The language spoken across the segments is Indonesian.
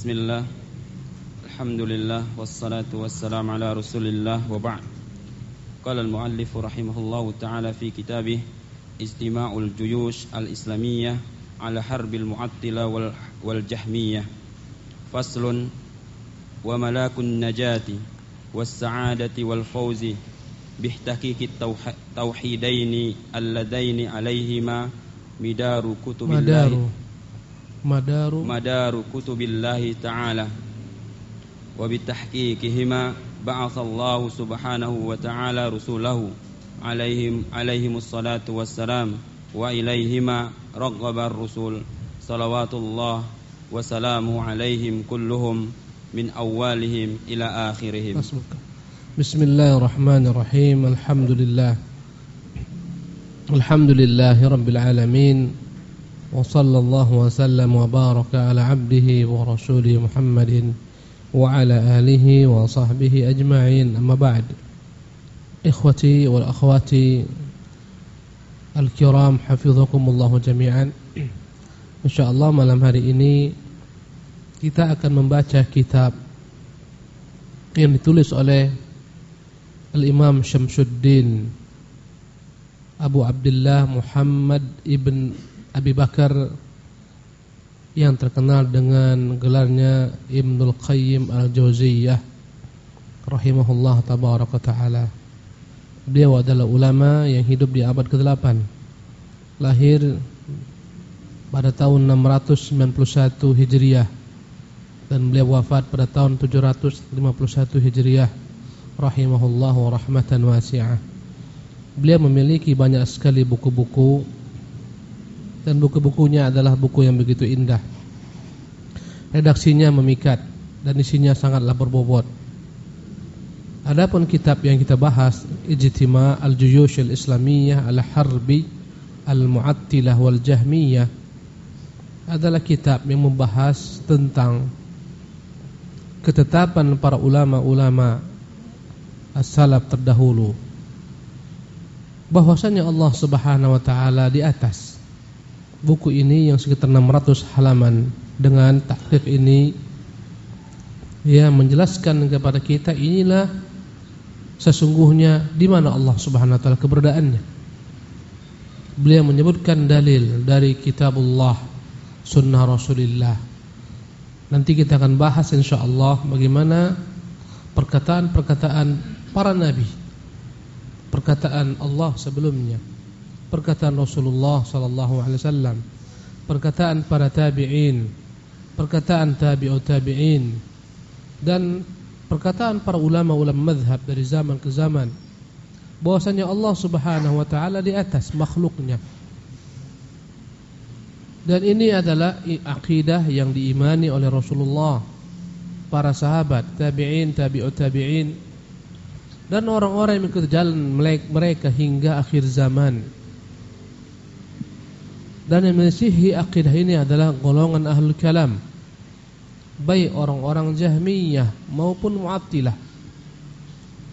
بسم الله الحمد لله والصلاة والسلام على رسول الله وبعد قال المؤلف رحمه الله تعالى في كتابه اجتماع الجيوش الإسلامية على حرب المعطلة والجهمية فصل وملاك النجاة والسعادة والفوز بتحقيق التوحيدين اللذين عليهما مدار كتب مدار الله مدار مدار كتب الله تعالى وبتحقيقهما بعث الله سبحانه وتعالى رسوله عليهم عليهم الصلاة والسلام وإليهما رغب الرسل. صلوات الله وسلامه عليهم كلهم من أولهم إلى آخرهم. بسم الله الرحمن الرحيم. الحمد لله الحمد لله رب العالمين. وصلى الله وسلم وبارك على عبده ورسوله محمد وعلى آله وصحبه أجمعين. أما بعد إخوتي والأخوات الكرام حفظكم الله جميعا. إن شاء الله malam hari ini kita akan membaca kitab yang ditulis oleh Al-Imam Syamsuddin Abu Abdullah Muhammad ibn Abi Bakar yang terkenal dengan gelarnya Ibnul Qayyim Al-Jauziyah rahimahullah tabaraka taala. Beliau adalah ulama yang hidup di abad ke-8. Lahir pada tahun 691 Hijriah dan beliau wafat pada tahun 751 Hijriah rahimahullah wa rahmatan wasi'ah. Beliau memiliki banyak sekali buku-buku dan buku-bukunya adalah buku yang begitu indah. Redaksinya memikat dan isinya sangatlah berbobot. Adapun kitab yang kita bahas, Ijtima' al-Juyush al-Islamiyah al-Harbi al-Mu'attilah wal-Jahmiyah adalah kitab yang membahas tentang ketetapan para ulama-ulama as-salaf terdahulu bahwasanya Allah Subhanahu wa taala di atas buku ini yang sekitar 600 halaman dengan tahqiq ini ya menjelaskan kepada kita inilah sesungguhnya di mana Allah Subhanahu wa taala keberadaannya. Beliau menyebutkan dalil dari kitabullah, sunnah Rasulullah. Nanti kita akan bahas insyaallah bagaimana perkataan-perkataan para nabi. Perkataan Allah sebelumnya perkataan Rasulullah sallallahu alaihi wasallam, perkataan para tabi'in, perkataan tabi'ut tabi'in dan perkataan para ulama-ulama mazhab dari zaman ke zaman bahwasanya Allah Subhanahu wa taala di atas makhluknya. Dan ini adalah akidah yang diimani oleh Rasulullah, para sahabat, tabi'in, tabi'ut tabi'in dan orang-orang yang mengikuti jalan mereka hingga akhir zaman. Dan yang menisihi akidah ini adalah golongan ahlul kalam. Baik orang-orang jahmiyah maupun mu'attilah.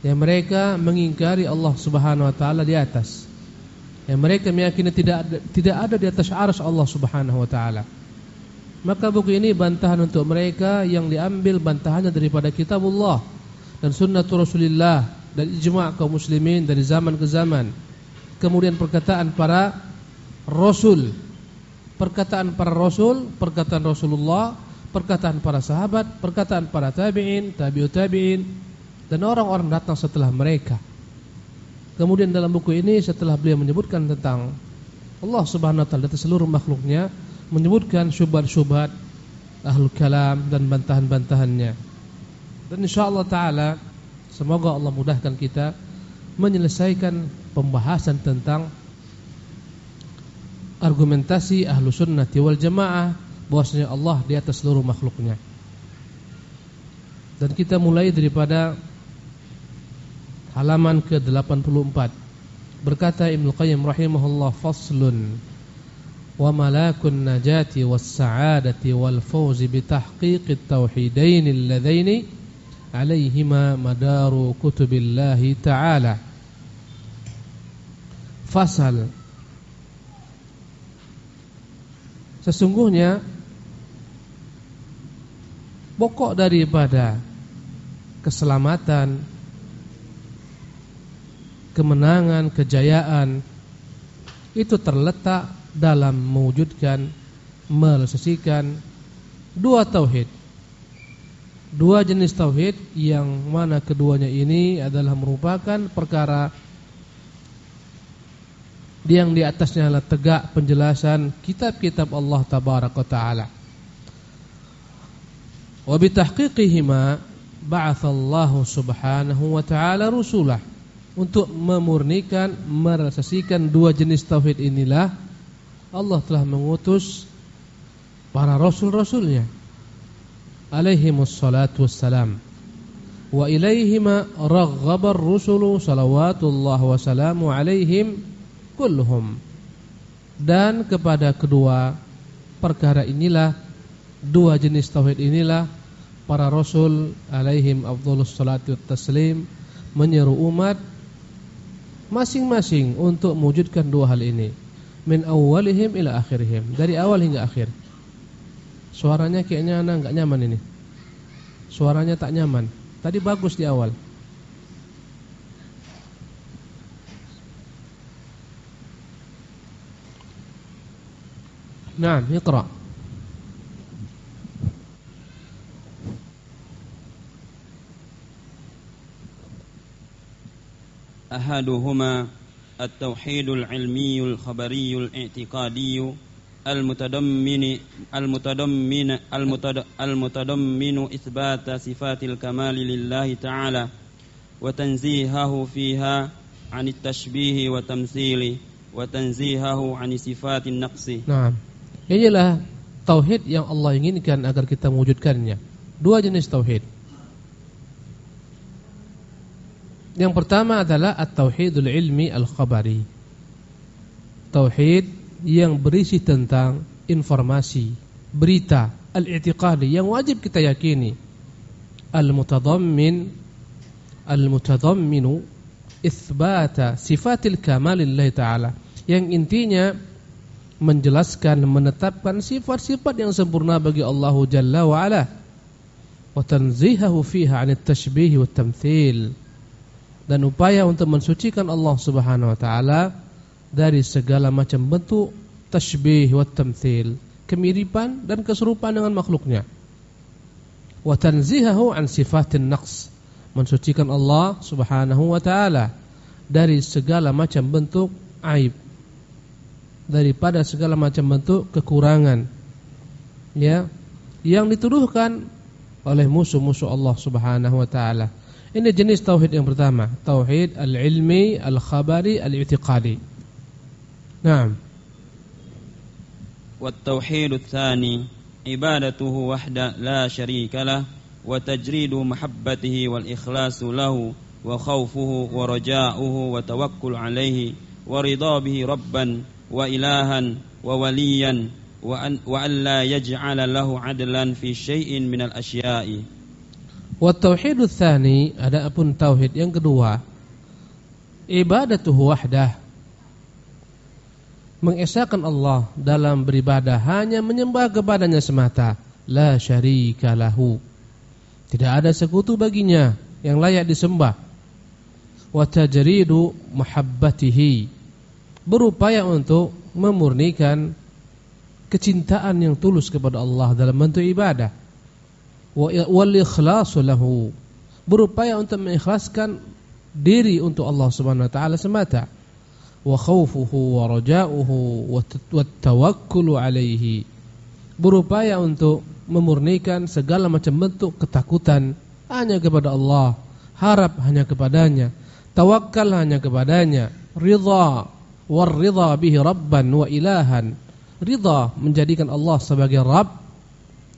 Yang mereka mengingkari Allah subhanahu wa ta'ala di atas. Yang mereka meyakini tidak ada, tidak ada di atas aras Allah subhanahu wa ta'ala. Maka buku ini bantahan untuk mereka yang diambil bantahannya daripada kitabullah Dan sunnah Rasulullah Dan ijma' kaum muslimin dari zaman ke zaman. Kemudian perkataan para Rasul perkataan para rasul, perkataan Rasulullah, perkataan para sahabat, perkataan para tabi'in, tabi'ut tabi'in dan orang-orang datang setelah mereka. Kemudian dalam buku ini setelah beliau menyebutkan tentang Allah Subhanahu wa taala dan seluruh makhluknya, menyebutkan syubhat-syubhat ahlul kalam dan bantahan-bantahannya. Dan insyaallah taala semoga Allah mudahkan kita menyelesaikan pembahasan tentang argumentasi ahlu sunnati wal jamaah bahwasanya Allah di atas seluruh makhluknya. Dan kita mulai daripada halaman ke-84. Berkata Ibnu Qayyim rahimahullah faslun wa malakun najati was sa'adati wal fawzi bi tahqiqit tauhidain alladhaini alaihima madaru kutubillahi ta'ala. Fasal Sesungguhnya pokok daripada keselamatan, kemenangan, kejayaan itu terletak dalam mewujudkan, merealisasikan dua tauhid. Dua jenis tauhid yang mana keduanya ini adalah merupakan perkara yang di atasnya adalah tegak penjelasan kitab-kitab Allah tabaraka taala. Wa bi tahqiqihima ba'athallahu subhanahu wa ta'ala rusulah. Untuk memurnikan merealisasikan dua jenis tauhid inilah Allah telah mengutus para rasul-rasulnya. Alaihi wassalatu wassalam. Wa ilaihima raghabar rusulu salawatullah wa salamu alaihim kulluhum dan kepada kedua perkara inilah dua jenis tauhid inilah para rasul alaihim afdhalus salatu taslim menyeru umat masing-masing untuk mewujudkan dua hal ini. Min awalihim ila akhirihim. Dari awal hingga akhir. Suaranya kayaknya anak enggak nyaman ini. Suaranya tak nyaman. Tadi bagus di awal Nah, iqra. أحدهما التوحيد العلمي الخبري الاعتقادي المتضمن المتضمن المتضمن إثبات صفات الكمال لله تعالى وتنزيهه فيها عن التشبيه والتمثيل وتنزيهه عن صفات النقص نعم Inilah tauhid yang Allah inginkan agar kita mewujudkannya. Dua jenis tauhid. Yang pertama adalah at-tauhidul ilmi al-khabari. Tauhid yang berisi tentang informasi, berita, al-i'tiqadi yang wajib kita yakini. Al-mutadammin al-mutadamminu itsbata sifatil kamal lillahi ta'ala. Yang intinya menjelaskan menetapkan sifat-sifat yang sempurna bagi Allah Jalla wa ala. Wa tanzihahu fiha 'anil tashbih wa tamthil. Dan upaya untuk mensucikan Allah Subhanahu wa taala dari segala macam bentuk tashbih wa tamthil, kemiripan dan keserupaan dengan makhluknya. Wa tanzihahu an sifatin naqs, mensucikan Allah Subhanahu wa taala dari segala macam bentuk aib daripada segala macam bentuk kekurangan ya yang dituduhkan oleh musuh-musuh Allah Subhanahu wa taala. Ini jenis tauhid yang pertama, tauhid al-ilmi, al-khabari, al-i'tiqadi. Naam. Wa tauhid tsani ibadatuhu wahda la syarika lah wa tajridu mahabbatihi wal ikhlasu lahu wa khaufuhu wa raja'uhu wa tawakkul alaihi wa ridha bihi rabban wa ilahan wa waliyan wa an wa alla yaj'ala lahu adlan fi syai'in minal asya'i. Wa tauhidul tsani ada adapun tauhid yang kedua ibadatuhu wahdah. Mengesakan Allah dalam beribadah hanya menyembah kepadanya semata la syarika lahu. Tidak ada sekutu baginya yang layak disembah. Wa tajridu muhabbatihi berupaya untuk memurnikan kecintaan yang tulus kepada Allah dalam bentuk ibadah. Wal berupaya untuk mengikhlaskan diri untuk Allah Subhanahu wa taala semata. Wa khaufuhu wa raja'uhu wa tawakkulu alaihi. Berupaya untuk memurnikan segala macam bentuk ketakutan hanya kepada Allah harap hanya kepadanya tawakal hanya kepadanya ridha war ridha bihi rabban wa ilahan. Ridha menjadikan Allah sebagai rabb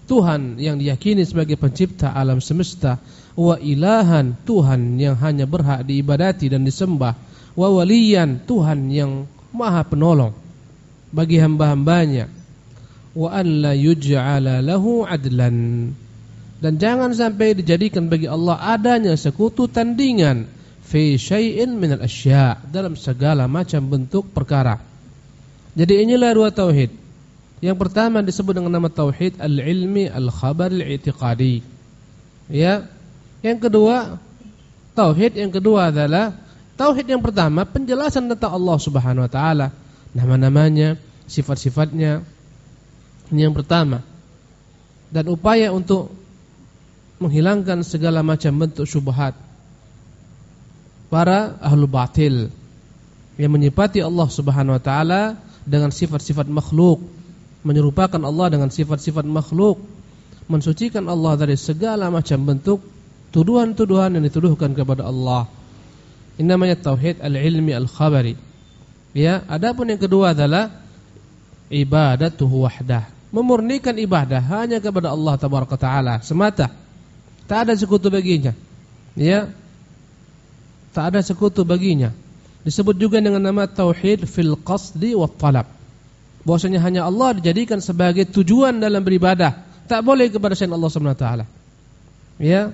Tuhan yang diyakini sebagai pencipta alam semesta wa ilahan Tuhan yang hanya berhak diibadati dan disembah wa waliyan Tuhan yang maha penolong bagi hamba-hambanya wa an la yuj'ala lahu adlan. Dan jangan sampai dijadikan bagi Allah adanya sekutu tandingan fi syai'in minal asya' dalam segala macam bentuk perkara jadi inilah dua tauhid yang pertama disebut dengan nama tauhid al-ilmi al-khabar al-i'tiqadi. Ya. Yang kedua, tauhid yang kedua adalah tauhid yang pertama penjelasan tentang Allah Subhanahu wa taala, nama-namanya, sifat-sifatnya. Ini yang pertama. Dan upaya untuk menghilangkan segala macam bentuk syubhat para ahlu batil yang menyifati Allah Subhanahu wa taala dengan sifat-sifat makhluk, menyerupakan Allah dengan sifat-sifat makhluk, mensucikan Allah dari segala macam bentuk tuduhan-tuduhan yang dituduhkan kepada Allah. Ini namanya tauhid al-ilmi al-khabari. Ya, adapun yang kedua adalah ibadatuhu wahdah. Memurnikan ibadah hanya kepada Allah tabaraka taala semata. Tak ada sekutu baginya. Ya. Tak ada sekutu baginya. Disebut juga dengan nama tauhid fil qasdi wa talab. Bahwasanya hanya Allah dijadikan sebagai tujuan dalam beribadah, tak boleh kepada selain Allah Subhanahu. Ya.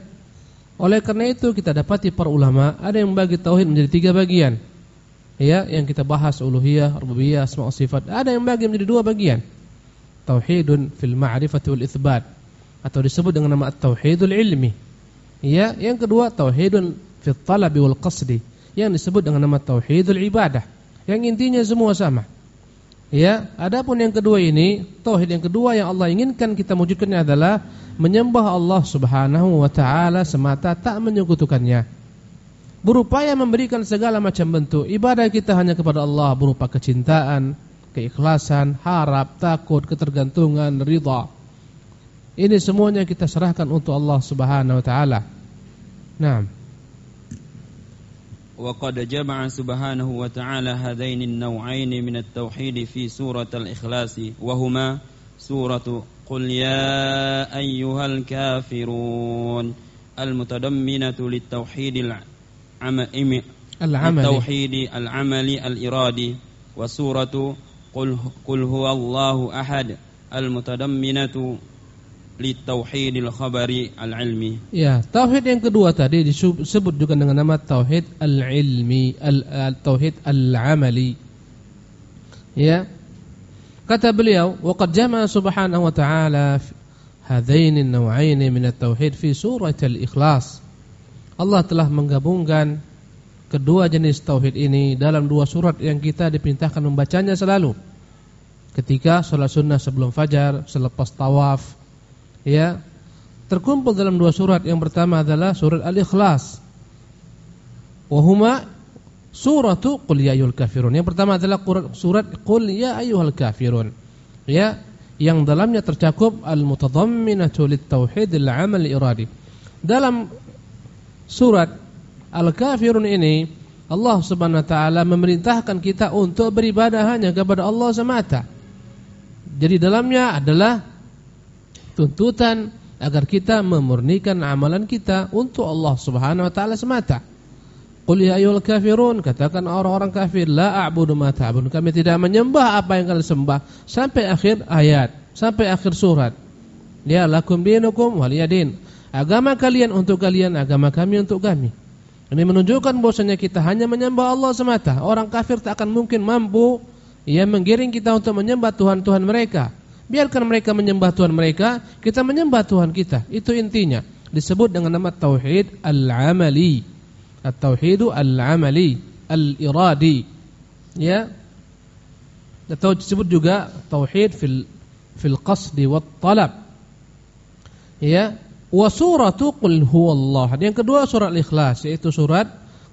Oleh karena itu kita dapati para ulama ada yang bagi tauhid menjadi tiga bagian. Ya, yang kita bahas uluhiyah, rububiyah, asma sifat. Ada yang bagi menjadi dua bagian. Tauhidun fil ma'rifati wal itsbat atau disebut dengan nama tauhidul ilmi. Ya, yang kedua tauhidun fil talabi wal qasdi yang disebut dengan nama tauhidul ibadah. Yang intinya semua sama. Ya, adapun yang kedua ini, tauhid yang kedua yang Allah inginkan kita wujudkannya adalah menyembah Allah Subhanahu wa taala semata tak menyekutukannya. Berupaya memberikan segala macam bentuk ibadah kita hanya kepada Allah berupa kecintaan, keikhlasan, harap, takut, ketergantungan, ridha. Ini semuanya kita serahkan untuk Allah Subhanahu wa taala. Naam. وقد جمع سبحانه وتعالى هذين النوعين من التوحيد في سورة الإخلاص وهما سورة قل يا أيها الكافرون المتضمنة للتوحيد العملي. التوحيد العملي الإرادي وسورة قل, قل هو الله أحد المتضمنة litauhidil khabari al-ilmi. Ya, tauhid yang kedua tadi disebut juga dengan nama tauhid al-ilmi, al-tauhid al-amali. Ya. Kata beliau, "Wa qad jama'a subhanahu wa ta'ala hadain an-naw'ain min at-tauhid fi surah al-ikhlas." Allah telah menggabungkan kedua jenis tauhid ini dalam dua surat yang kita diperintahkan membacanya selalu. Ketika salat sunnah sebelum fajar, selepas tawaf, ya terkumpul dalam dua surat. Yang pertama adalah surat Al-Ikhlas. Wahuma suratu Qul ya ayyuhal kafirun. Yang pertama adalah surat Qul ya ayyuhal kafirun. Ya, yang dalamnya tercakup al-mutadamminatu lit-tauhid al-amal iradi. Dalam surat Al-Kafirun ini Allah Subhanahu wa taala memerintahkan kita untuk beribadah hanya kepada Allah semata. Jadi dalamnya adalah tuntutan agar kita memurnikan amalan kita untuk Allah Subhanahu wa taala semata. Qul ya ayyuhal kafirun katakan orang-orang kafir la a'budu ma ta'budun kami tidak menyembah apa yang kalian sembah sampai akhir ayat sampai akhir surat. Ya lakum dinukum waliyadin. Agama kalian untuk kalian, agama kami untuk kami. Ini menunjukkan bahwasanya kita hanya menyembah Allah semata. Orang kafir tak akan mungkin mampu ia menggiring kita untuk menyembah Tuhan-Tuhan mereka. Biarkan mereka menyembah Tuhan mereka, kita menyembah Tuhan kita. Itu intinya. Disebut dengan nama tauhid al-amali. At-tauhidu al-amali, al-iradi. Ya. Atau disebut juga tauhid fil fil qasdi wat talab. Ya. Wa suratu qul huwallah. Yang kedua surat Al-Ikhlas yaitu surat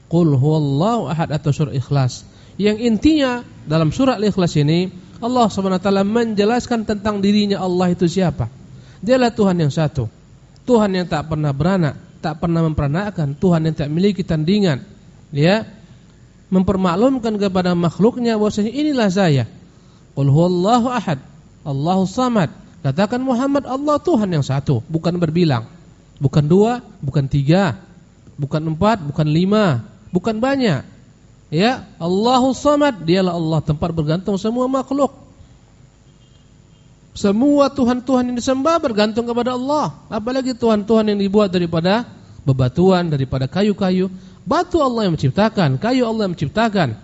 qul huwallahu ahad atau surat Ikhlas. Yang intinya dalam surat Al-Ikhlas ini Allah SWT menjelaskan tentang dirinya Allah itu siapa. Dialah Tuhan yang satu. Tuhan yang tak pernah beranak, tak pernah memperanakan, Tuhan yang tak memiliki tandingan. Ya. Mempermaklumkan kepada makhluknya bahwasanya inilah saya. Qul huwallahu ahad, Allahu samad. Katakan Muhammad Allah Tuhan yang satu, bukan berbilang. Bukan dua, bukan tiga, bukan empat, bukan lima, bukan banyak. Ya, Allahu Samad, dialah Allah tempat bergantung semua makhluk. Semua tuhan-tuhan yang disembah bergantung kepada Allah. Apalagi tuhan-tuhan yang dibuat daripada bebatuan, daripada kayu-kayu. Batu Allah yang menciptakan, kayu Allah yang menciptakan.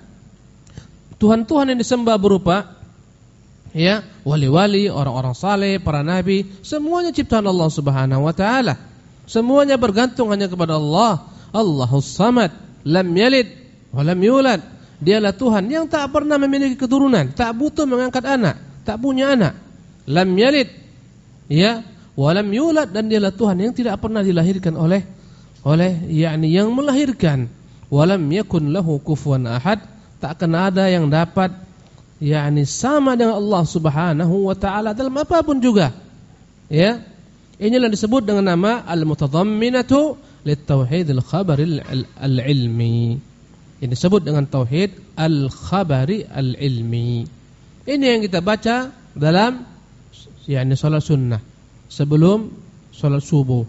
Tuhan-tuhan yang disembah berupa ya, wali-wali, orang-orang saleh, para nabi, semuanya ciptaan Allah Subhanahu wa taala. Semuanya bergantung hanya kepada Allah. Allahus Samad, lam yalid wa lam yulad. Dialah Tuhan yang tak pernah memiliki keturunan, tak butuh mengangkat anak, tak punya anak. Lam yalid ya, wa lam yulad dan dialah Tuhan yang tidak pernah dilahirkan oleh oleh yakni yang melahirkan. Wa lam yakun lahu kufuwan ahad, tak akan ada yang dapat yakni sama dengan Allah Subhanahu wa taala dalam apa pun juga. Ya, Inilah disebut dengan nama al-mutadamminatu lit-tauhid al-khabar al-ilmi. Ini disebut dengan tauhid al-khabari al-ilmi. Ini yang kita baca dalam yakni salat sunnah sebelum salat subuh.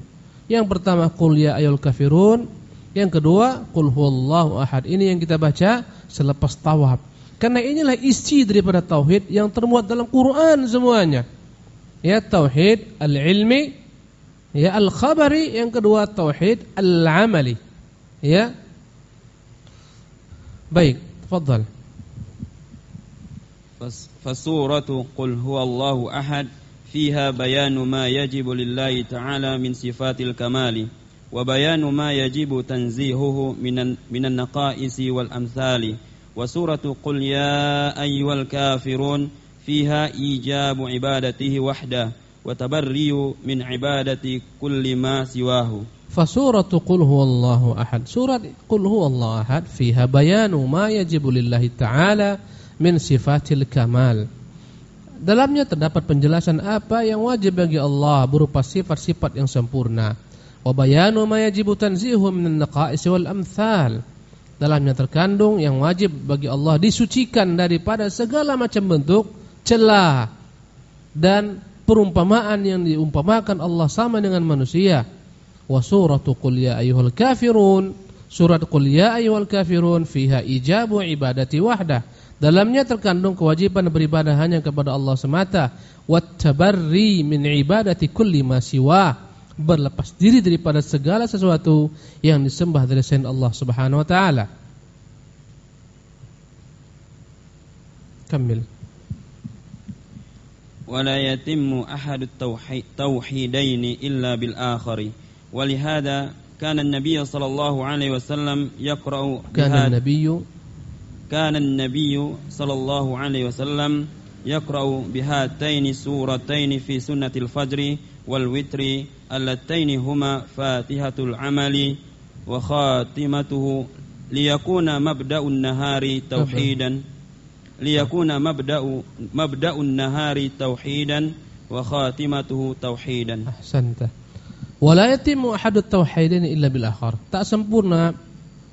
Yang pertama qul ya ayyuhal kafirun, yang kedua qul huwallahu ahad. Ini yang kita baca selepas tawaf. Karena inilah isi daripada tauhid yang termuat dalam Quran semuanya. Ya tauhid al-ilmi Ya al-khabari yang kedua tauhid al-amali. Ya. Baik, tafadhal. فسورة قل هو الله أحد فيها بيان ما يجب لله تعالى من صفات الكمال وبيان ما يجب تنزيهه من من النقائص والأمثال وسورة قل يا أيها الكافرون فيها إيجاب عبادته وحده وتبري من عبادة كل ما سواه Fasuratu qul huwallahu ahad. Surat qul huwallahu ahad fiha bayanu ma yajibu lillahi ta'ala min sifatil kamal. Dalamnya terdapat penjelasan apa yang wajib bagi Allah berupa sifat-sifat yang sempurna. Wa bayanu ma yajibu tanzihu minan naqais wal amthal. Dalamnya terkandung yang wajib bagi Allah disucikan daripada segala macam bentuk celah dan perumpamaan yang diumpamakan Allah sama dengan manusia Wa suratu qul ya ayyuhal kafirun, surat qul ya ayyuhal kafirun fiha ijabu ibadati wahdah. Dalamnya terkandung kewajiban beribadah hanya kepada Allah semata. Wat tabarri min ibadati kulli ma siwa. Berlepas diri daripada segala sesuatu yang disembah dari selain Allah Subhanahu wa taala. Kamil. ولا يتم أحد التوحيدين إلا بالآخر ولهذا كان النبي صلى الله عليه وسلم يقرأ كان النبي كان النبي صلى الله عليه وسلم يقرأ بهاتين السورتين في سنة الفجر والوتر اللتين هما فاتحة العمل وخاتمته ليكون مبدأ النهار توحيدا liyakuna mabda'u mabda'un nahari tauhidan wa khatimatuhu tauhidan. Wala yatimmu ahadut tauhidain illa bil akhar. Tak sempurna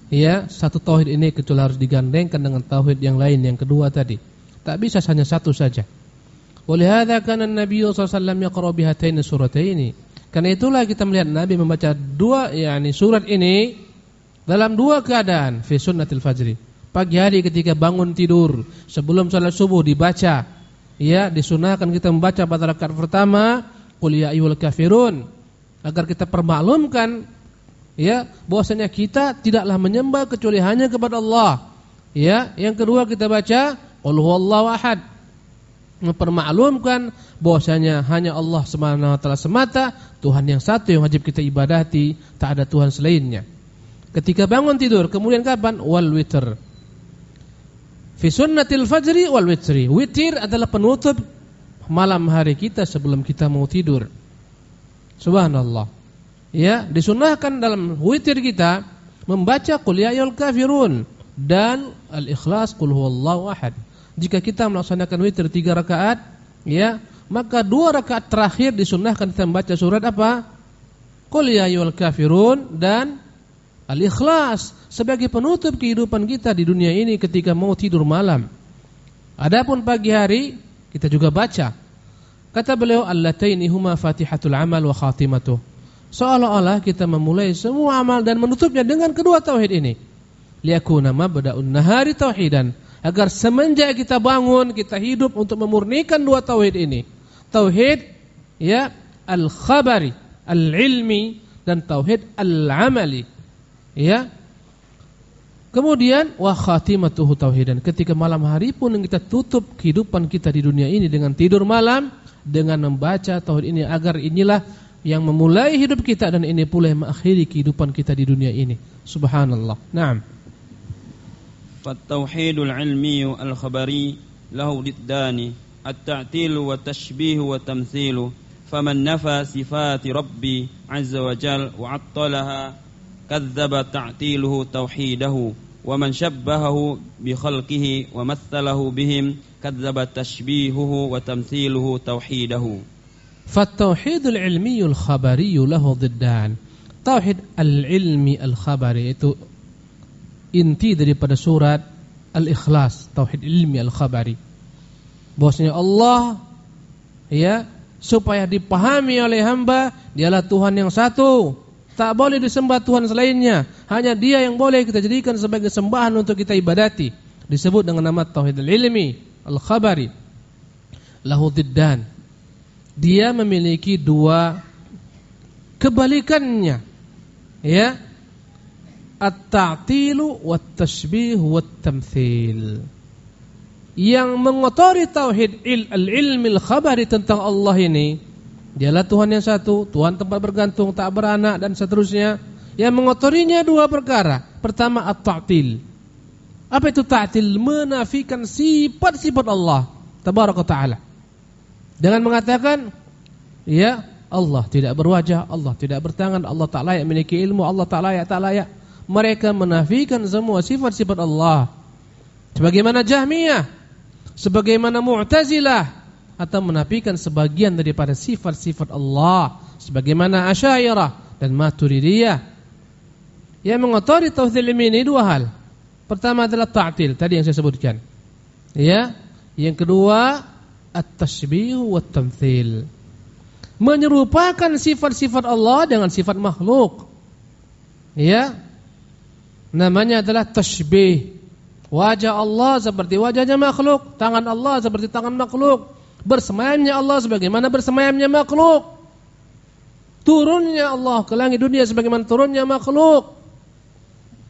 ya satu tauhid ini kecuali harus digandengkan dengan tauhid yang lain yang kedua tadi. Tak bisa hanya satu saja. Walihada kana Nabi sallallahu alaihi wasallam yaqra. Karena itulah kita melihat Nabi membaca dua yakni surat ini dalam dua keadaan fi sunnatil fajri pagi hari ketika bangun tidur sebelum salat subuh dibaca ya disunahkan kita membaca pada rakaat pertama qul ya ayyuhal kafirun agar kita permaklumkan ya bahwasanya kita tidaklah menyembah kecuali hanya kepada Allah. Ya yang kedua kita baca qul huwallahu ahad. Mempermaklumkan bahwasanya hanya Allah Subhanahu wa taala semata Tuhan yang satu yang wajib kita ibadati tak ada Tuhan selainnya. Ketika bangun tidur kemudian kapan? Wal witr. Fi sunnatil fajri wal witri. Witir adalah penutup malam hari kita sebelum kita mau tidur. Subhanallah. Ya, disunahkan dalam witir kita membaca qul ya kafirun dan al-ikhlas qul huwallahu ahad. Jika kita melaksanakan witir tiga rakaat, ya, maka dua rakaat terakhir disunahkan kita membaca surat apa? Qul ya kafirun dan Al-ikhlas sebagai penutup kehidupan kita di dunia ini ketika mau tidur malam. Adapun pagi hari kita juga baca. Kata beliau allataini huma fatihatul amal wa khatimatuh. Seolah-olah kita memulai semua amal dan menutupnya dengan kedua tauhid ini. Liyakuna mabda'un nahari tauhidan. Agar semenjak kita bangun, kita hidup untuk memurnikan dua tauhid ini. Tauhid ya al-khabari, al-ilmi dan tauhid al-amali. Ya. Kemudian wa khatimatuhu tauhidan. Ketika malam hari pun kita tutup kehidupan kita di dunia ini dengan tidur malam dengan membaca tahun ini agar inilah yang memulai hidup kita dan ini pula yang mengakhiri kehidupan kita di dunia ini. Subhanallah. Naam. Fattauhidul ilmi al khabari lahu diddani at-ta'til wa tashbih wa tamthil. Faman nafa sifati rabbi azza wa jal wa attalaha kadzdzaba ta'tiluhu tauhidahu wa man syabbahahu bi khalqihi wa mathalahu bihim كذب tashbihuhu وتمثيله توحيده فالتوحيد العلمي الخبري له ضدان توحيد Tauhid al-ilmi al-khabari itu inti daripada surat al-ikhlas, tauhid ilmi al-khabari. Bahwasanya Allah ya supaya dipahami oleh hamba dialah Tuhan yang satu. Tak boleh disembah Tuhan selainnya. Hanya dia yang boleh kita jadikan sebagai sembahan untuk kita ibadati. Disebut dengan nama Tauhid al-Ilmi al-khabari. Lahu diddan. Dia memiliki dua kebalikannya ya at-ta'tilu wat-tashbih wat-tamthil yang mengotori tauhid il al-ilmil khabari tentang Allah ini dialah Tuhan yang satu Tuhan tempat bergantung tak beranak dan seterusnya yang mengotorinya dua perkara pertama at-ta'til apa itu ta'til menafikan sifat-sifat Allah tabaraka taala dengan mengatakan ya Allah tidak berwajah, Allah tidak bertangan, Allah tak layak memiliki ilmu, Allah tak layak, tak layak. Mereka menafikan semua sifat-sifat Allah. Sebagaimana Jahmiyah, sebagaimana Mu'tazilah atau menafikan sebagian daripada sifat-sifat Allah, sebagaimana Asy'ariyah dan Maturidiyah. Yang mengotori tauhid ini dua hal. Pertama adalah ta'til, tadi yang saya sebutkan. Ya. Yang kedua, at-tashbih wa tamthil menyerupakan sifat-sifat Allah dengan sifat makhluk. Ya. Namanya adalah tashbih. Wajah Allah seperti wajahnya makhluk, tangan Allah seperti tangan makhluk, bersemayamnya Allah sebagaimana bersemayamnya makhluk. Turunnya Allah ke langit dunia sebagaimana turunnya makhluk.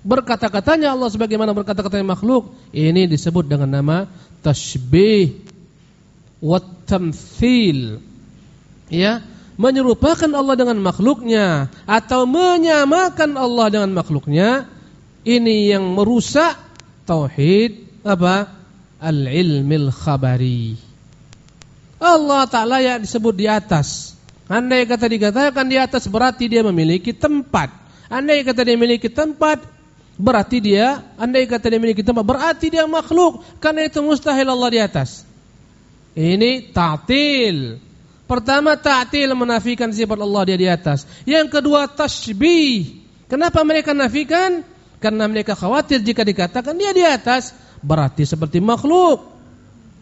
Berkata-katanya Allah sebagaimana berkata-katanya makhluk. Ini disebut dengan nama tashbih wa ya menyerupakan Allah dengan makhluknya atau menyamakan Allah dengan makhluknya ini yang merusak tauhid apa? Al-ilmil khabari. Allah Ta'ala yang disebut di atas. Andai kata dikatakan di atas berarti dia memiliki tempat. Andai kata dia memiliki tempat berarti dia andai kata dia memiliki tempat berarti dia makhluk karena itu mustahil Allah di atas ini ta'til Pertama ta'til menafikan sifat Allah dia di atas. Yang kedua tasbih. Kenapa mereka nafikan? Karena mereka khawatir jika dikatakan dia di atas berarti seperti makhluk.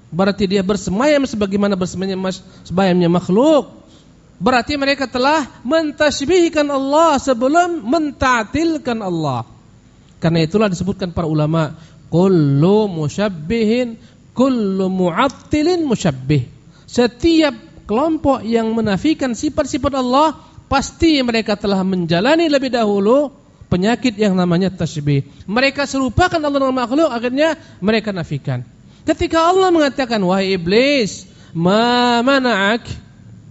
Berarti dia bersemayam sebagaimana bersemayamnya makhluk. Berarti mereka telah mentasbihkan Allah sebelum menta'tilkan Allah. Karena itulah disebutkan para ulama, kullu musyabbihin kullu mu'attilin musyabbih. Setiap kelompok yang menafikan sifat-sifat Allah pasti mereka telah menjalani lebih dahulu penyakit yang namanya tasbih. Mereka serupakan Allah dengan makhluk akhirnya mereka nafikan. Ketika Allah mengatakan wahai iblis, "Ma mana'ak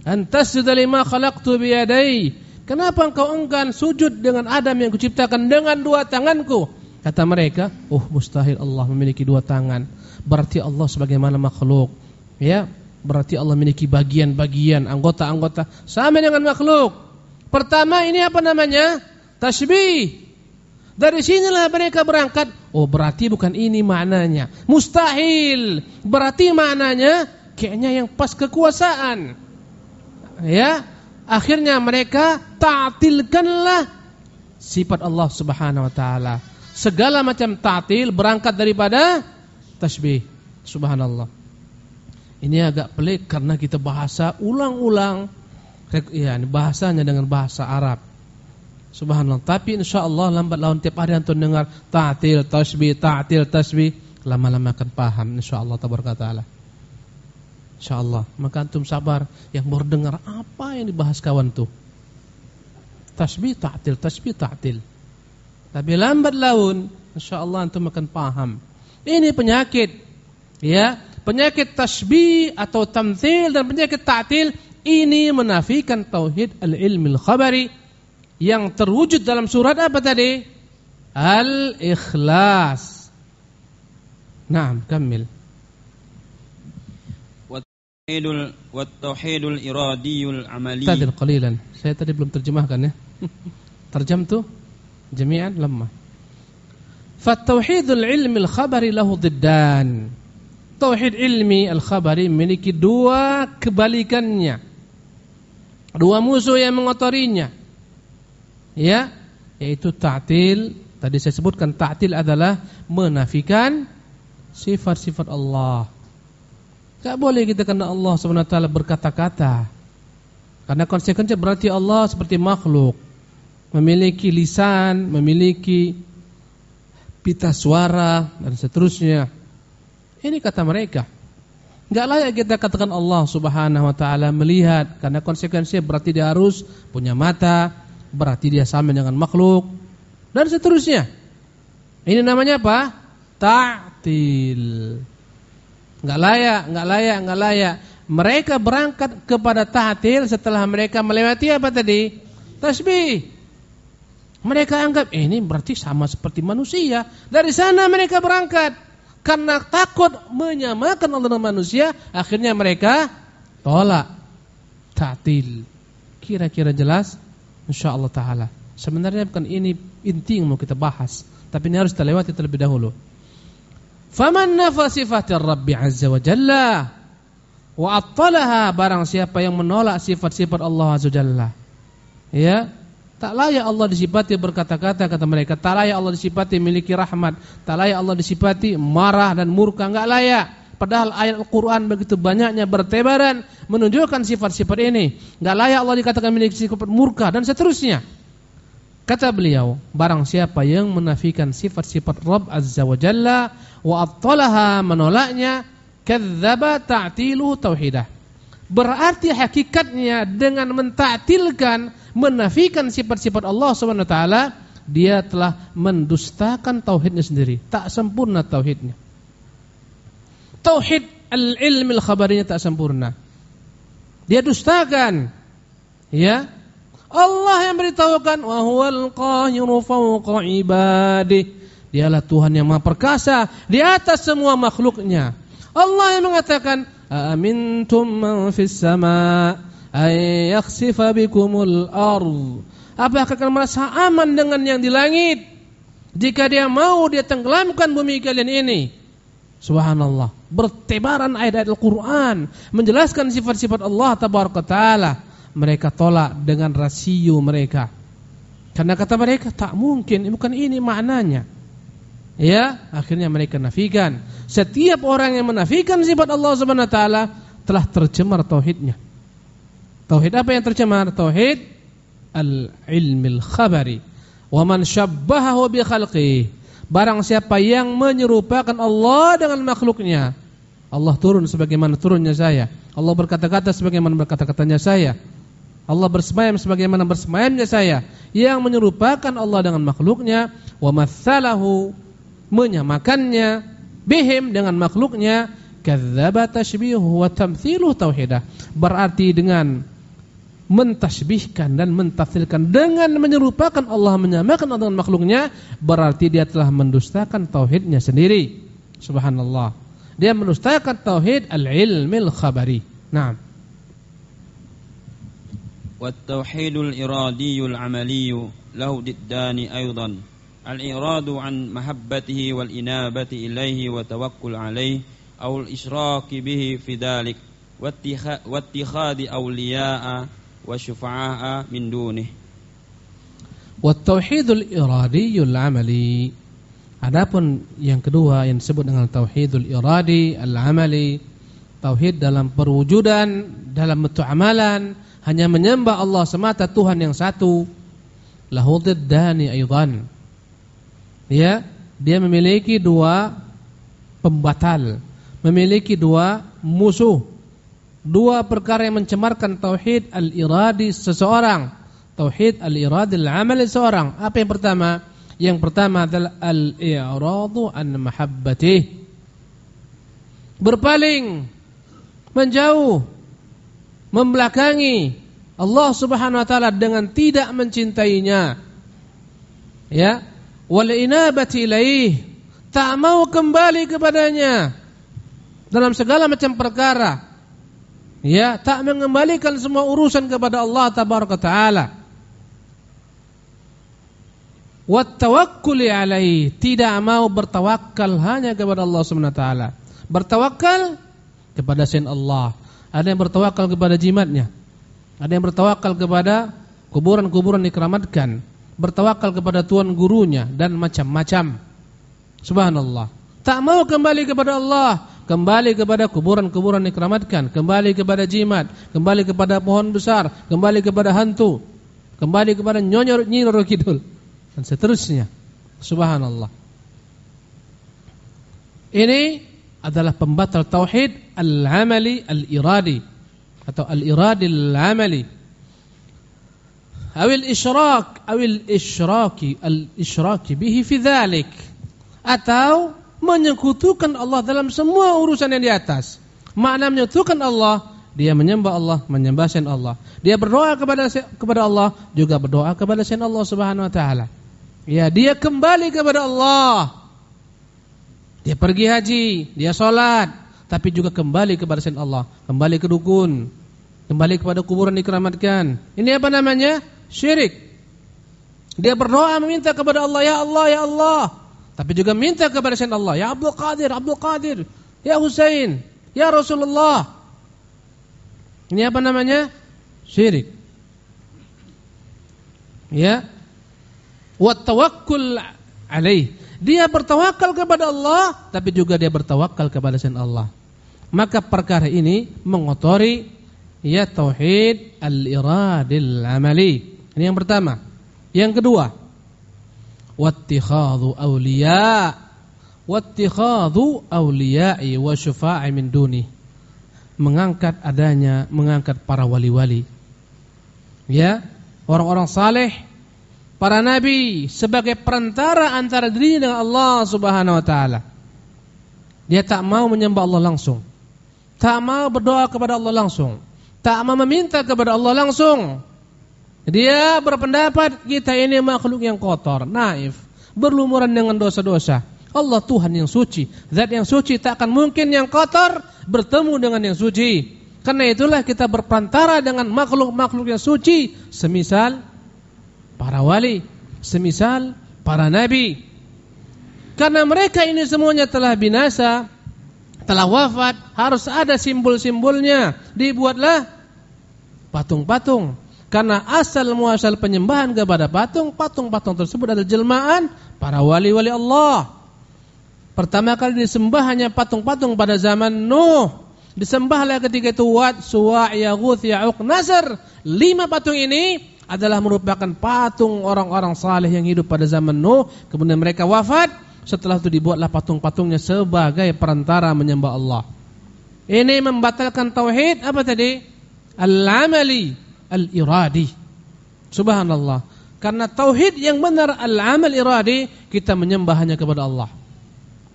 an tasjuda lima khalaqtu biyadai?" Kenapa engkau enggan sujud dengan Adam yang kuciptakan dengan dua tanganku? Kata mereka, "Oh, mustahil Allah memiliki dua tangan. Berarti Allah sebagaimana makhluk." Ya, Berarti Allah memiliki bagian-bagian, anggota-anggota sama dengan makhluk. Pertama ini apa namanya? Tasbih. Dari sinilah mereka berangkat. Oh berarti bukan ini maknanya. Mustahil. Berarti maknanya kayaknya yang pas kekuasaan. Ya. Akhirnya mereka ta'tilkanlah sifat Allah Subhanahu wa taala. Segala macam ta'til berangkat daripada tasbih. Subhanallah. Ini agak pelik karena kita bahasa ulang-ulang ya bahasanya dengan bahasa Arab. Subhanallah. Tapi insya Allah lambat laun tiap hari antum dengar ta'til tasbih, ta'til tasbih, lama-lama akan paham insya Allah taala. Insya Allah. Maka antum sabar yang baru dengar apa yang dibahas kawan tuh. Tasbih, ta'til, tasbih, ta'til. Tapi lambat laun insya Allah antum akan paham. Ini penyakit. Ya, penyakit tasbih atau tamthil dan penyakit ta'til Ini menafikan tauhid al-ilmil khabari yang terwujud dalam surat apa tadi? Al-ikhlas. Naam, kamil. Tauhidul wa tauhidul iradiyul amali. Tadi qalilan. Saya tadi belum terjemahkan ya. Terjem tuh jami'an lemah. Fatauhidul ilmi al-khabari lahu diddan. Tauhid ilmi al-khabari memiliki dua kebalikannya. Dua musuh yang mengotorinya. Ya, yaitu ta'til. Tadi saya sebutkan ta'til adalah menafikan sifat-sifat Allah. Tak boleh kita kena Allah SWT berkata-kata. Karena konsekuensinya berarti Allah seperti makhluk. Memiliki lisan, memiliki pita suara, dan seterusnya. Ini kata mereka. Enggak layak kita katakan Allah taala melihat karena konsekuensinya berarti dia harus punya mata, berarti dia sama dengan makhluk dan seterusnya. Ini namanya apa? Ta'til. Enggak layak, enggak layak, enggak layak. Mereka berangkat kepada ta'til setelah mereka melewati apa tadi? Tasbih. Mereka anggap eh, ini berarti sama seperti manusia. Dari sana mereka berangkat. Karena takut menyamakan Allah dengan manusia, akhirnya mereka tolak ta'til. Kira-kira jelas? Insyaallah taala. Sebenarnya bukan ini inti yang mau kita bahas, tapi ini harus kita lewati terlebih dahulu. Faman nafa sifatir Rabbi Azza wa Jalla wa attalaha barang siapa yang menolak sifat-sifat Allah Azza wa Jalla. Ya, tak layak Allah disifati berkata-kata kata mereka, tak layak Allah disifati memiliki rahmat, tak layak Allah disifati marah dan murka, enggak layak. Padahal ayat Al-Quran begitu banyaknya bertebaran menunjukkan sifat-sifat ini. Enggak layak Allah dikatakan memiliki sifat murka dan seterusnya. Kata beliau, barang siapa yang menafikan sifat-sifat Rabb Azza wa Jalla wa attalaha menolaknya, kadzdzaba ta'tilu tauhidah. Berarti hakikatnya dengan mentaktilkan, menafikan sifat-sifat Allah Subhanahu wa taala, dia telah mendustakan tauhidnya sendiri, tak sempurna tauhidnya. Tauhid al-ilmi al-khabarinya tak sempurna. Dia dustakan. Ya, Allah yang beritahukan wa huwal qahiru fawqa ibadih. Dialah Tuhan yang Maha Perkasa di atas semua makhluknya. Allah yang mengatakan, "Amintum man fis sama ay yakhsifa bikumul ard." Apakah kalian merasa aman dengan yang di langit? Jika dia mau dia tenggelamkan bumi kalian ini. Subhanallah. Bertebaran ayat-ayat Al-Qur'an menjelaskan sifat-sifat Allah tabaraka taala mereka tolak dengan rasio mereka. Karena kata mereka tak mungkin, bukan ini maknanya. Ya, akhirnya mereka nafikan. Setiap orang yang menafikan sifat Allah Subhanahu wa taala telah tercemar tauhidnya. Tauhid apa yang tercemar? Tauhid al-ilmil khabari. Wa man syabbahahu bi khalqihi. Barang siapa yang menyerupakan Allah dengan makhluknya. Allah turun sebagaimana turunnya saya. Allah berkata-kata sebagaimana berkata-katanya saya. Allah bersemayam sebagaimana bersemayamnya saya yang menyerupakan Allah dengan makhluknya wa matsalahu menyamakannya bihim dengan makhluknya kadzdzaba tashbihu wa tauhidah. Berarti dengan mentasbihkan dan mentafsirkan dengan menyerupakan Allah menyamakan Allah dengan makhluknya berarti dia telah mendustakan tauhidnya sendiri. Subhanallah. Dia mendustakan tauhid al-ilmil khabari. Na'am والتوحيد الإرادي العملي له ضدان أيضا الإراد عن محبته والإنابة إليه والتوكل عليه أو الإشراك به في ذلك واتخاذ أولياء وشفعاء من دونه والتوحيد الإرادي العملي Adapun yang kedua yang disebut dengan tauhidul iradi al-amali, tauhid dalam perwujudan, dalam bentuk amalan, hanya menyembah Allah semata Tuhan yang satu. Lahu diddani aidan ya dia memiliki dua pembatal memiliki dua musuh dua perkara yang mencemarkan tauhid al-iradi seseorang tauhid al-iradi al-amal seseorang. Apa yang pertama? Yang pertama adalah al-i'radu an mahabbatih. Berpaling menjauh membelakangi Allah Subhanahu wa taala dengan tidak mencintainya. Ya, wal inabati ilaih, tak mau kembali kepadanya dalam segala macam perkara. Ya, tak mengembalikan semua urusan kepada Allah tabaraka taala. Wat tawakkuli alaihi, tidak mau bertawakal hanya kepada Allah Subhanahu wa taala. Bertawakal kepada selain Allah. Ada yang bertawakal kepada jimatnya. Ada yang bertawakal kepada kuburan-kuburan dikeramatkan, bertawakal kepada tuan gurunya dan macam-macam. Subhanallah. Tak mau kembali kepada Allah, kembali kepada kuburan-kuburan dikeramatkan, kembali kepada jimat, kembali kepada pohon besar, kembali kepada hantu, kembali kepada nyonyor nyiror kidul dan seterusnya. Subhanallah. Ini adalah pembatal tauhid al-amali al-iradi atau al-iradi al-amali. Awil isyrak awil isyraki al-isyraki bihi fi dhalik. Atau menyekutukan Allah dalam semua urusan yang di atas. Makna menyekutukan Allah dia menyembah Allah menyembah selain Allah. Dia berdoa kepada kepada Allah juga berdoa kepada selain Allah Subhanahu wa taala. Ya dia kembali kepada Allah dia pergi haji, dia sholat, tapi juga kembali kepada selain Allah, kembali ke dukun, kembali kepada kuburan dikeramatkan. Ini apa namanya? Syirik. Dia berdoa meminta kepada Allah, ya Allah, ya Allah. Tapi juga minta kepada selain Allah, ya Abdul Qadir, Abdul Qadir, ya Husain, ya Rasulullah. Ini apa namanya? Syirik. Ya. Wa tawakkul alaih dia bertawakal kepada Allah, tapi juga dia bertawakal kepada selain Allah. Maka perkara ini mengotori ya tauhid al-iradil amali. Ini yang pertama. Yang kedua, wattikhadhu awliya wattikhadhu awliya'i wa syufa'i min duni. Mengangkat adanya, mengangkat para wali-wali. Ya, orang-orang saleh para nabi sebagai perantara antara dirinya dengan Allah Subhanahu wa taala. Dia tak mau menyembah Allah langsung. Tak mau berdoa kepada Allah langsung. Tak mau meminta kepada Allah langsung. Dia berpendapat kita ini makhluk yang kotor, naif, berlumuran dengan dosa-dosa. Allah Tuhan yang suci. Zat yang suci tak akan mungkin yang kotor bertemu dengan yang suci. Karena itulah kita berperantara dengan makhluk-makhluk yang suci. Semisal para wali, semisal para nabi. Karena mereka ini semuanya telah binasa, telah wafat, harus ada simbol-simbolnya. Dibuatlah patung-patung. Karena asal muasal penyembahan kepada patung, patung-patung tersebut adalah jelmaan para wali-wali Allah. Pertama kali disembah hanya patung-patung pada zaman Nuh. Disembahlah ketika itu Wad, Suwa', Yaghuth, Ya'uq, Nasr. Lima patung ini adalah merupakan patung orang-orang saleh yang hidup pada zaman Nuh, kemudian mereka wafat, setelah itu dibuatlah patung-patungnya sebagai perantara menyembah Allah. Ini membatalkan tauhid apa tadi? Al-amali, al-iradi. Subhanallah. Karena tauhid yang benar al-amal iradi, kita menyembah hanya kepada Allah.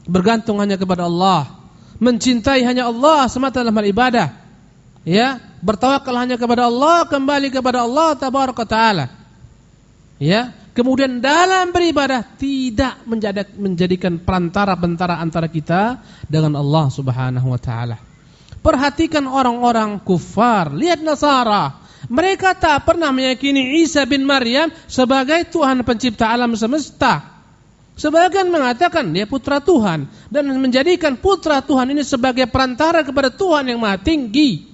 Bergantung hanya kepada Allah. Mencintai hanya Allah semata dalam ibadah. Ya, bertawakal hanya kepada Allah, kembali kepada Allah tabaraka taala. Ya, kemudian dalam beribadah tidak menjadikan perantara-perantara antara kita dengan Allah Subhanahu wa taala. Perhatikan orang-orang kufar, lihat Nasara. Mereka tak pernah meyakini Isa bin Maryam sebagai Tuhan pencipta alam semesta. Sebagian mengatakan dia putra Tuhan dan menjadikan putra Tuhan ini sebagai perantara kepada Tuhan yang maha tinggi.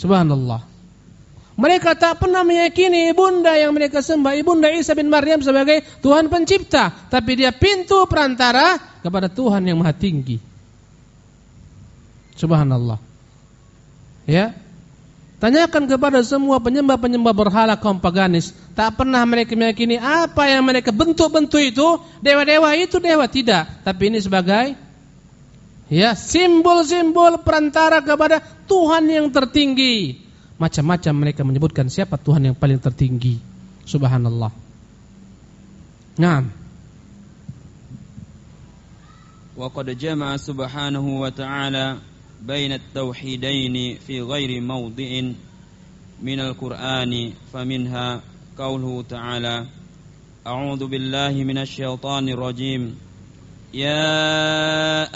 Subhanallah. Mereka tak pernah meyakini ibunda yang mereka sembah, ibunda Isa bin Maryam sebagai Tuhan pencipta. Tapi dia pintu perantara kepada Tuhan yang maha tinggi. Subhanallah. Ya. Tanyakan kepada semua penyembah-penyembah berhala kaum paganis. Tak pernah mereka meyakini apa yang mereka bentuk-bentuk itu. Dewa-dewa itu dewa. Tidak. Tapi ini sebagai ya simbol-simbol perantara kepada Tuhan yang tertinggi. Macam-macam mereka menyebutkan siapa Tuhan yang paling tertinggi. Subhanallah. Naam. Wa qad jama'a subhanahu wa ta'ala baina at-tauhidain fi ghairi mawdi'in min al-Qur'ani faminha qawluhu ta'ala A'udzu billahi minasy syaithanir rajim. Ya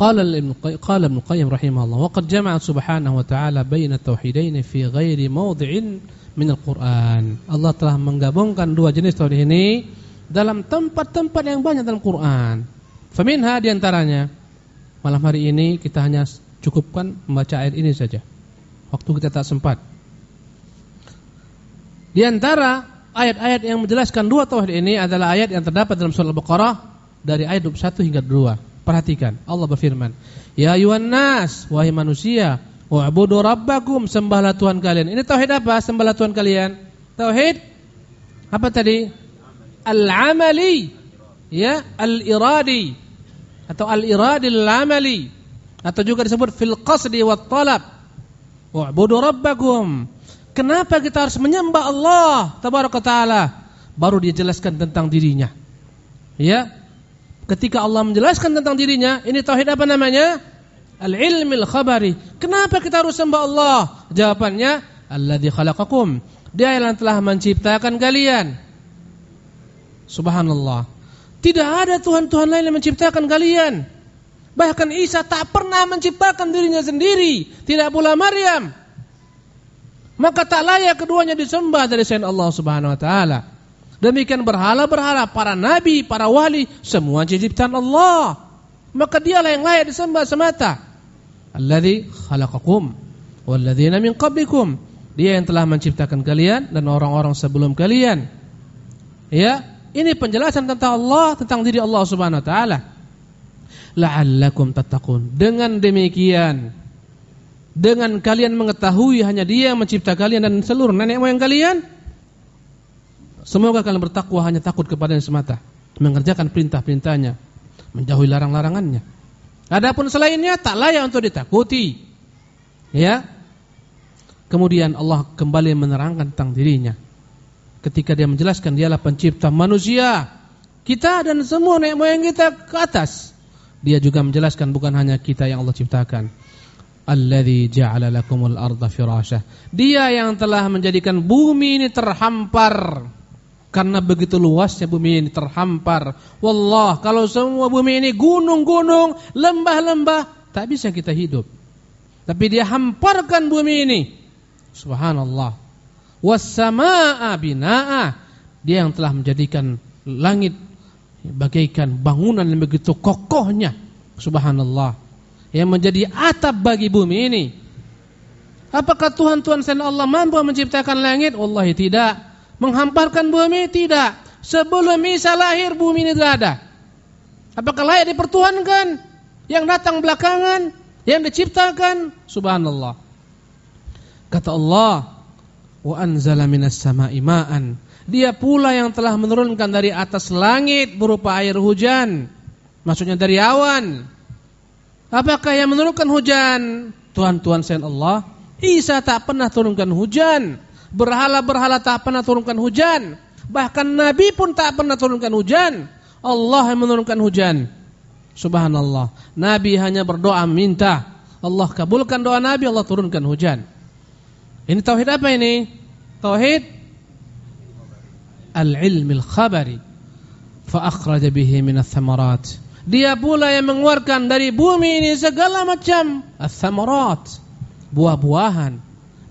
قال قال ابن القيم رحمه الله وقد جمع سبحانه وتعالى بين التوحيدين في غير موضع من القرآن الله. Allah telah menggabungkan dua jenis tauhid ini dalam tempat-tempat yang banyak dalam Quran. Faminha di antaranya malam hari ini kita hanya cukupkan membaca ayat ini saja. Waktu kita tak sempat. Di antara ayat-ayat yang menjelaskan dua tauhid ini adalah ayat yang terdapat dalam surah Al-Baqarah dari ayat 21 hingga 2. Perhatikan, Allah berfirman, "Ya ayuhan nas, wahai manusia, wa'budu rabbakum, sembahlah Tuhan kalian." Ini tauhid apa? Sembahlah Tuhan kalian. Tauhid apa tadi? Al-amali. Ya, al-iradi atau al-iradil amali atau juga disebut fil qasdi wat talab. Wa'budu rabbakum. Kenapa kita harus menyembah Allah tabaraka taala? Baru dia jelaskan tentang dirinya. Ya, ketika Allah menjelaskan tentang dirinya, ini tauhid apa namanya? Al-ilmil khabari. Kenapa kita harus sembah Allah? Jawabannya, alladzi khalaqakum. Dia yang telah menciptakan kalian. Subhanallah. Tidak ada Tuhan-Tuhan lain yang menciptakan kalian. Bahkan Isa tak pernah menciptakan dirinya sendiri. Tidak pula Maryam. Maka tak layak keduanya disembah dari selain Allah Subhanahu wa taala. Demikian berhala-berhala, para nabi, para wali, semua ciptaan Allah. Maka dialah yang layak disembah semata. Alladzi khalaqakum walladzina min qablikum. Dia yang telah menciptakan kalian dan orang-orang sebelum kalian. Ya, ini penjelasan tentang Allah, tentang diri Allah Subhanahu wa taala. La'allakum tattaqun. Dengan demikian, dengan kalian mengetahui hanya Dia yang mencipta kalian dan seluruh nenek moyang kalian, Semoga kalian bertakwa hanya takut kepada yang semata, mengerjakan perintah-perintahnya, menjauhi larang-larangannya. Adapun selainnya tak layak untuk ditakuti. Ya. Kemudian Allah kembali menerangkan tentang dirinya. Ketika dia menjelaskan dialah pencipta manusia, kita dan semua nenek moyang kita ke atas. Dia juga menjelaskan bukan hanya kita yang Allah ciptakan. Alladzi ja'ala arda. Dia yang telah menjadikan bumi ini terhampar karena begitu luasnya bumi ini terhampar. Wallah, kalau semua bumi ini gunung-gunung, lembah-lembah, tak bisa kita hidup. Tapi dia hamparkan bumi ini. Subhanallah. Wassama'a bina'a. Dia yang telah menjadikan langit bagaikan bangunan yang begitu kokohnya. Subhanallah. Yang menjadi atap bagi bumi ini. Apakah Tuhan-Tuhan selain Allah mampu menciptakan langit? Wallahi tidak menghamparkan bumi? Tidak. Sebelum Isa lahir bumi ini tidak ada. Apakah layak dipertuhankan? Yang datang belakangan, yang diciptakan, subhanallah. Kata Allah, wa anzala minas sama'i ma'an. Dia pula yang telah menurunkan dari atas langit berupa air hujan. Maksudnya dari awan. Apakah yang menurunkan hujan? Tuhan-Tuhan selain Allah. Isa tak pernah turunkan hujan. Berhala-berhala tak pernah turunkan hujan. Bahkan Nabi pun tak pernah turunkan hujan. Allah yang menurunkan hujan. Subhanallah. Nabi hanya berdoa minta. Allah kabulkan doa Nabi, Allah turunkan hujan. Ini tauhid apa ini? Tauhid al-ilmil khabari. Fa bihi minas thamarat. Dia pula yang mengeluarkan dari bumi ini segala macam as-thamarat. Buah-buahan,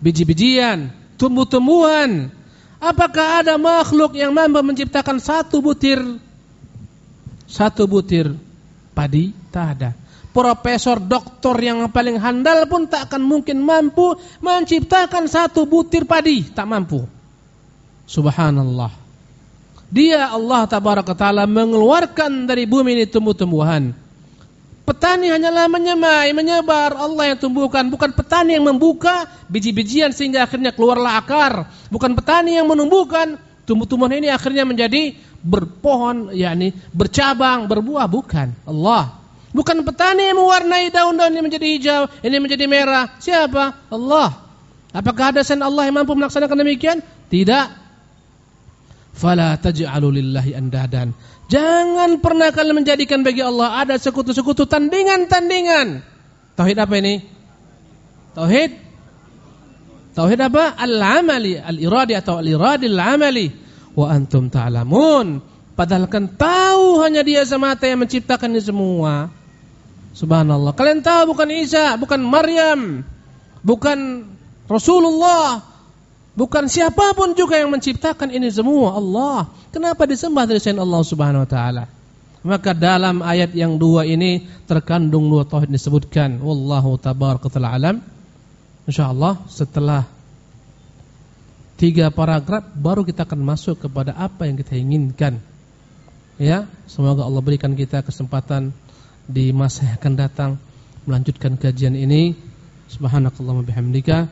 biji-bijian, tumbuh-tumbuhan. Apakah ada makhluk yang mampu menciptakan satu butir satu butir padi? Tak ada. Profesor doktor yang paling handal pun tak akan mungkin mampu menciptakan satu butir padi. Tak mampu. Subhanallah. Dia Allah tabaraka taala mengeluarkan dari bumi ini tumbuh-tumbuhan. Petani hanyalah menyemai, menyebar, Allah yang tumbuhkan. Bukan petani yang membuka biji-bijian sehingga akhirnya keluarlah akar. Bukan petani yang menumbuhkan tumbuh-tumbuhan ini akhirnya menjadi berpohon, yakni bercabang, berbuah. Bukan, Allah. Bukan petani yang mewarnai daun-daun ini menjadi hijau, ini menjadi merah. Siapa? Allah. Apakah ada sen Allah yang mampu melaksanakan demikian? Tidak. Fala taj'alu lillahi andadan. Jangan pernah kalian menjadikan bagi Allah ada sekutu-sekutu tandingan-tandingan. Tauhid apa ini? Tauhid Tauhid apa? Al-amali, al-iradi atau al-iradi al-amali. Wa antum ta'lamun. Padahal kan tahu hanya dia semata yang menciptakan ini semua. Subhanallah. Kalian tahu bukan Isa, bukan Maryam, bukan Rasulullah, Bukan siapa pun juga yang menciptakan ini semua Allah. Kenapa disembah dari selain Allah Subhanahu wa taala? Maka dalam ayat yang dua ini terkandung dua tauhid disebutkan. Wallahu tabarakatul alam. Insyaallah setelah tiga paragraf baru kita akan masuk kepada apa yang kita inginkan. Ya, semoga Allah berikan kita kesempatan di masa yang akan datang melanjutkan kajian ini. Subhanakallahumma bihamdika